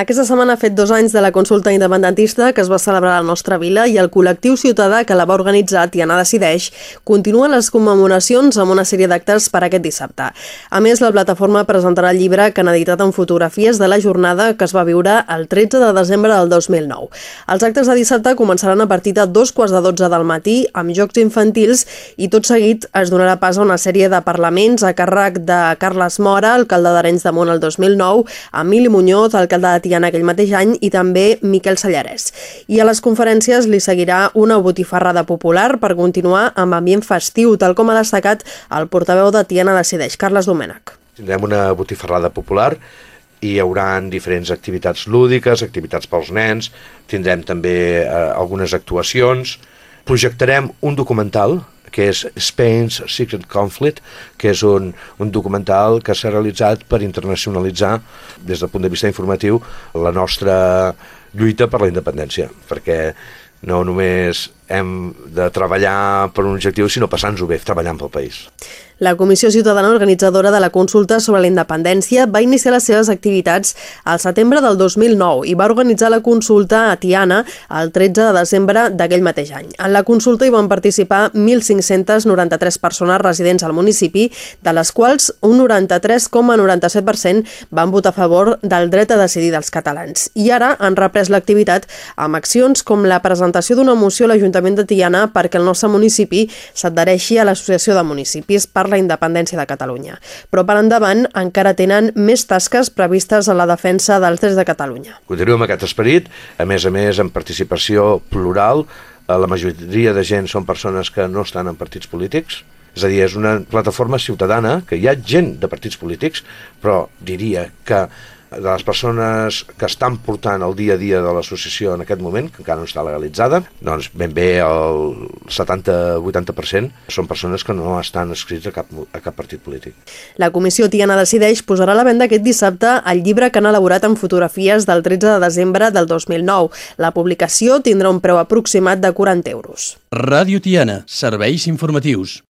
Aquesta setmana ha fet dos anys de la consulta independentista que es va celebrar a la nostra vila i el col·lectiu ciutadà que la va organitzar, Tiana Decideix, continua les commemoracions amb una sèrie d'actes per aquest dissabte. A més, la plataforma presentarà el llibre que han editat en fotografies de la jornada que es va viure el 13 de desembre del 2009. Els actes de dissabte començaran a partir de dos quarts de dotze del matí amb jocs infantils i tot seguit es donarà pas a una sèrie de parlaments a càrrec de Carles Mora, alcalde d'Arenys de Munt el 2009, Emili Muñoz, alcalde de Tiana aquell mateix any, i també Miquel Sallarès. I a les conferències li seguirà una botifarrada popular per continuar amb ambient festiu, tal com ha destacat el portaveu de Tiana Decideix, Carles Domènech. Tindrem una botifarrada popular hi haurà diferents activitats lúdiques, activitats pels nens, tindrem també eh, algunes actuacions, projectarem un documental que és Spain's Secret Conflict, que és un, un documental que s'ha realitzat per internacionalitzar, des del punt de vista informatiu, la nostra lluita per la independència, perquè no només hem de treballar per un objectiu, sinó passar-nos-ho bé, treballant pel país. La Comissió Ciutadana Organitzadora de la Consulta sobre la Independència va iniciar les seves activitats al setembre del 2009 i va organitzar la consulta a Tiana el 13 de desembre d'aquell mateix any. En la consulta hi van participar 1.593 persones residents al municipi, de les quals un 93,97% van votar a favor del dret a decidir dels catalans. I ara han reprès l'activitat amb accions com la presentació d'una moció a l'Ajuntament de Tiana perquè el nostre municipi s'adhereixi a l'Associació de Municipis per la independència de Catalunya. Però per endavant encara tenen més tasques previstes a la defensa dels drets de Catalunya. Continuem amb aquest esperit, a més a més amb participació plural, eh, la majoria de gent són persones que no estan en partits polítics, és a dir, és una plataforma ciutadana que hi ha gent de partits polítics, però diria que de les persones que estan portant el dia a dia de l'associació en aquest moment, que encara no està legalitzada, doncs ben bé el 70-80% són persones que no estan escrits a cap, a cap partit polític. La comissió Tiana Decideix posarà a la venda aquest dissabte el llibre que han elaborat amb fotografies del 13 de desembre del 2009. La publicació tindrà un preu aproximat de 40 euros. Ràdio Tiana, serveis informatius.